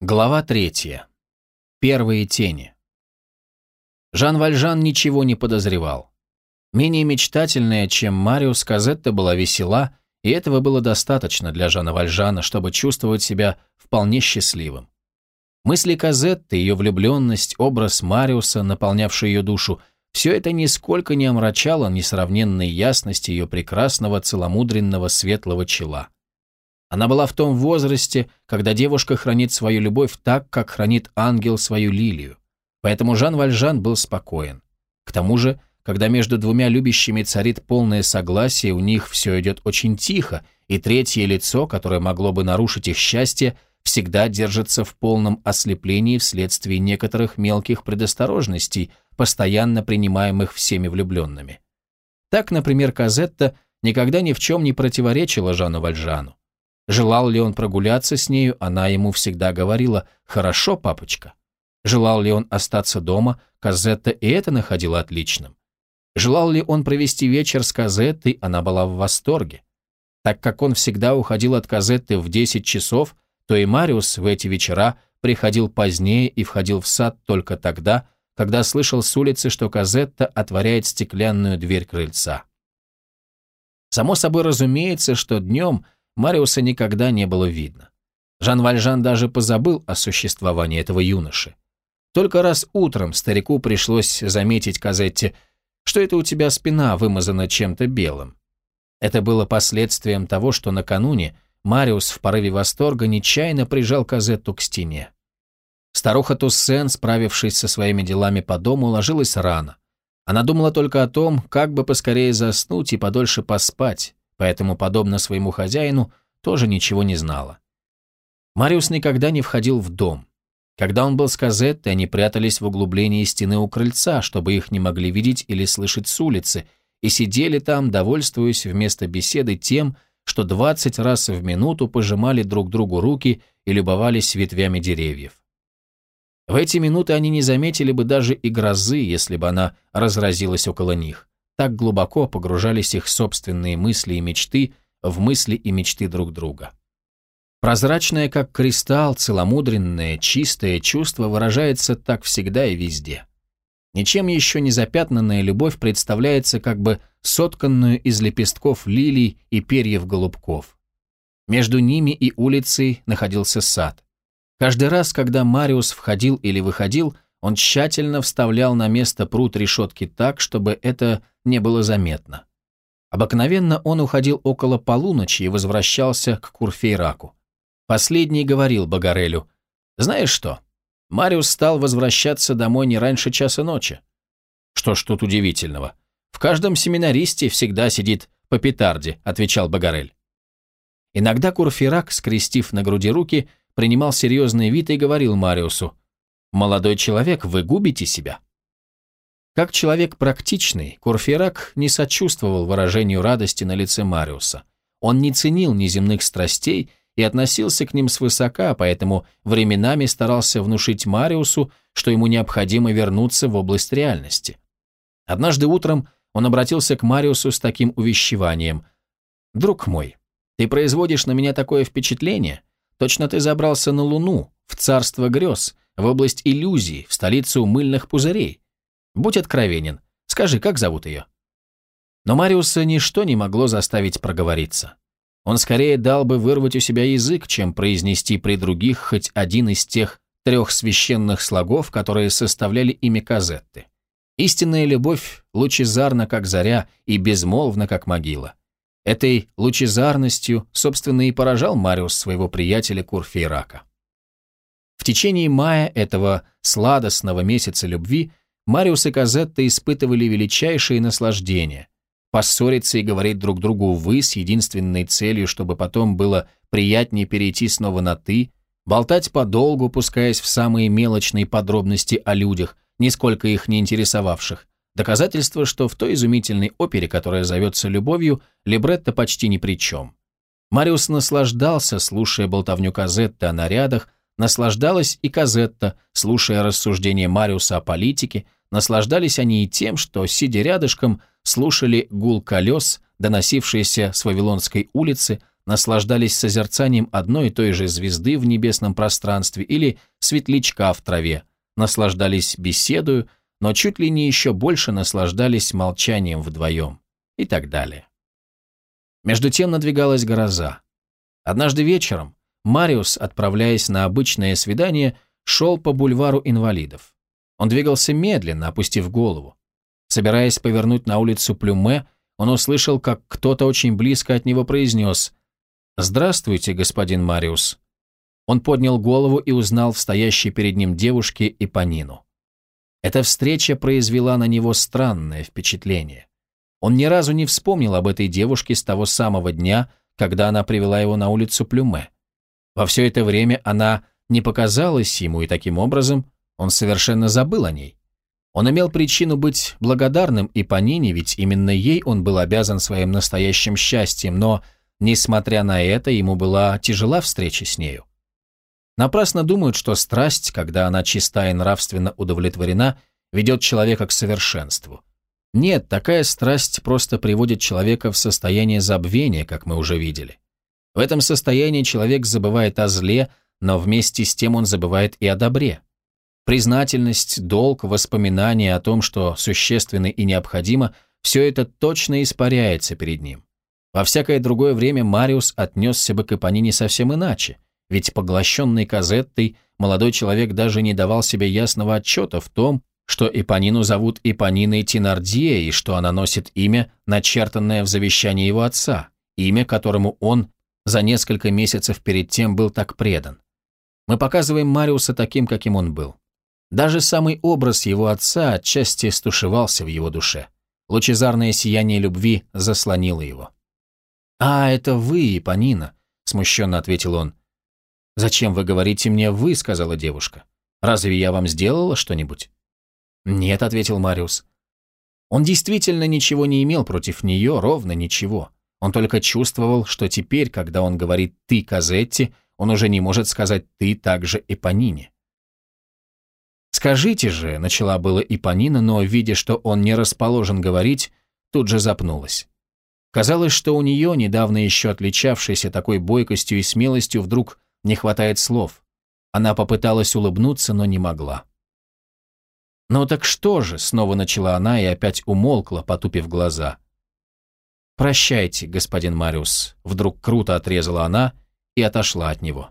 Глава третья. Первые тени. Жан Вальжан ничего не подозревал. Менее мечтательная, чем Мариус, Казетта была весела, и этого было достаточно для Жана Вальжана, чтобы чувствовать себя вполне счастливым. Мысли Казетты, ее влюбленность, образ Мариуса, наполнявший ее душу, все это нисколько не омрачало несравненной ясности ее прекрасного, целомудренного, светлого чела. Она была в том возрасте, когда девушка хранит свою любовь так, как хранит ангел свою лилию. Поэтому Жан Вальжан был спокоен. К тому же, когда между двумя любящими царит полное согласие, у них все идет очень тихо, и третье лицо, которое могло бы нарушить их счастье, всегда держится в полном ослеплении вследствие некоторых мелких предосторожностей, постоянно принимаемых всеми влюбленными. Так, например, Казетта никогда ни в чем не противоречила Жану Вальжану. Желал ли он прогуляться с нею, она ему всегда говорила «Хорошо, папочка». Желал ли он остаться дома, Казетта и это находила отличным. Желал ли он провести вечер с Казеттой, она была в восторге. Так как он всегда уходил от Казетты в 10 часов, то и Мариус в эти вечера приходил позднее и входил в сад только тогда, когда слышал с улицы, что Казетта отворяет стеклянную дверь крыльца. Само собой разумеется, что днем – Мариуса никогда не было видно. Жан Вальжан даже позабыл о существовании этого юноши. Только раз утром старику пришлось заметить Казетте, что это у тебя спина вымазана чем-то белым. Это было последствием того, что накануне Мариус в порыве восторга нечаянно прижал Казетту к стене. Старуха Туссен, справившись со своими делами по дому, ложилась рано. Она думала только о том, как бы поскорее заснуть и подольше поспать, поэтому, подобно своему хозяину, тоже ничего не знала. Мариус никогда не входил в дом. Когда он был с Казеттой, они прятались в углублении стены у крыльца, чтобы их не могли видеть или слышать с улицы, и сидели там, довольствуясь вместо беседы тем, что двадцать раз в минуту пожимали друг другу руки и любовались ветвями деревьев. В эти минуты они не заметили бы даже и грозы, если бы она разразилась около них. Так глубоко погружались их собственные мысли и мечты в мысли и мечты друг друга. Прозрачное, как кристалл, целомудренное, чистое чувство выражается так всегда и везде. Ничем еще не запятнанная любовь представляется как бы сотканную из лепестков лилий и перьев голубков. Между ними и улицей находился сад. Каждый раз, когда Мариус входил или выходил, он тщательно вставлял на место пруд решетки так, чтобы это не было заметно. Обыкновенно он уходил около полуночи и возвращался к Курфейраку. Последний говорил Багарелю, «Знаешь что, Мариус стал возвращаться домой не раньше часа ночи». «Что ж тут удивительного? В каждом семинаристе всегда сидит по петарде», отвечал Багарель. Иногда Курфейрак, скрестив на груди руки, принимал серьезный вид и говорил Мариусу, «Молодой человек, вы губите себя». Как человек практичный, Курфейрак не сочувствовал выражению радости на лице Мариуса. Он не ценил неземных страстей и относился к ним свысока, поэтому временами старался внушить Мариусу, что ему необходимо вернуться в область реальности. Однажды утром он обратился к Мариусу с таким увещеванием. «Друг мой, ты производишь на меня такое впечатление. Точно ты забрался на Луну, в царство грез, в область иллюзий, в столицу мыльных пузырей. Будь откровенен. Скажи, как зовут ее?» Но Мариуса ничто не могло заставить проговориться. Он скорее дал бы вырвать у себя язык, чем произнести при других хоть один из тех трех священных слогов, которые составляли имя Казетты. Истинная любовь лучезарна, как заря, и безмолвна, как могила. Этой лучезарностью, собственно, и поражал Мариус своего приятеля Курфейрака. В течение мая этого сладостного месяца любви Мариус и Казетта испытывали величайшее наслаждение. Поссориться и говорить друг другу «вы» с единственной целью, чтобы потом было приятнее перейти снова на «ты», болтать подолгу, пускаясь в самые мелочные подробности о людях, нисколько их не интересовавших. Доказательство, что в той изумительной опере, которая зовется «Любовью», либретто почти ни при чем. Мариус наслаждался, слушая болтовню Казетты о нарядах, наслаждалась и Казетта, слушая рассуждения Мариуса о политике, Наслаждались они и тем, что, сидя рядышком, слушали гул колес, доносившийся с Вавилонской улицы, наслаждались созерцанием одной и той же звезды в небесном пространстве или светлячка в траве, наслаждались беседою, но чуть ли не еще больше наслаждались молчанием вдвоем и так далее. Между тем надвигалась гроза. Однажды вечером Мариус, отправляясь на обычное свидание, шел по бульвару инвалидов. Он двигался медленно, опустив голову. Собираясь повернуть на улицу Плюме, он услышал, как кто-то очень близко от него произнес «Здравствуйте, господин Мариус». Он поднял голову и узнал в стоящей перед ним девушке Ипанину. Эта встреча произвела на него странное впечатление. Он ни разу не вспомнил об этой девушке с того самого дня, когда она привела его на улицу Плюме. Во все это время она не показалась ему, и таким образом он совершенно забыл о ней. Он имел причину быть благодарным и Панине, ведь именно ей он был обязан своим настоящим счастьем, но, несмотря на это, ему была тяжела встреча с нею. Напрасно думают, что страсть, когда она чиста и нравственно удовлетворена, ведет человека к совершенству. Нет, такая страсть просто приводит человека в состояние забвения, как мы уже видели. В этом состоянии человек забывает о зле, но вместе с тем он забывает и о добре. Признательность, долг, воспоминания о том, что существенно и необходимо, все это точно испаряется перед ним. Во всякое другое время Мариус отнесся бы к Эпонине совсем иначе, ведь поглощенный Казеттой молодой человек даже не давал себе ясного отчета в том, что Ипонину зовут Ипониной Тинардье и что она носит имя, начертанное в завещании его отца, имя, которому он за несколько месяцев перед тем был так предан. Мы показываем Мариуса таким, каким он был. Даже самый образ его отца отчасти стушевался в его душе. Лучезарное сияние любви заслонило его. «А, это вы, Ипонина», — смущенно ответил он. «Зачем вы говорите мне «вы», — сказала девушка. «Разве я вам сделала что-нибудь?» «Нет», — ответил Мариус. Он действительно ничего не имел против нее, ровно ничего. Он только чувствовал, что теперь, когда он говорит «ты, Казетти», он уже не может сказать «ты» также Эпонине. «Скажите же», — начала было Ипонина, но, видя, что он не расположен говорить, тут же запнулась. Казалось, что у нее, недавно еще отличавшейся такой бойкостью и смелостью, вдруг не хватает слов. Она попыталась улыбнуться, но не могла. «Ну так что же?» — снова начала она и опять умолкла, потупив глаза. «Прощайте, господин Мариус», — вдруг круто отрезала она и отошла от него.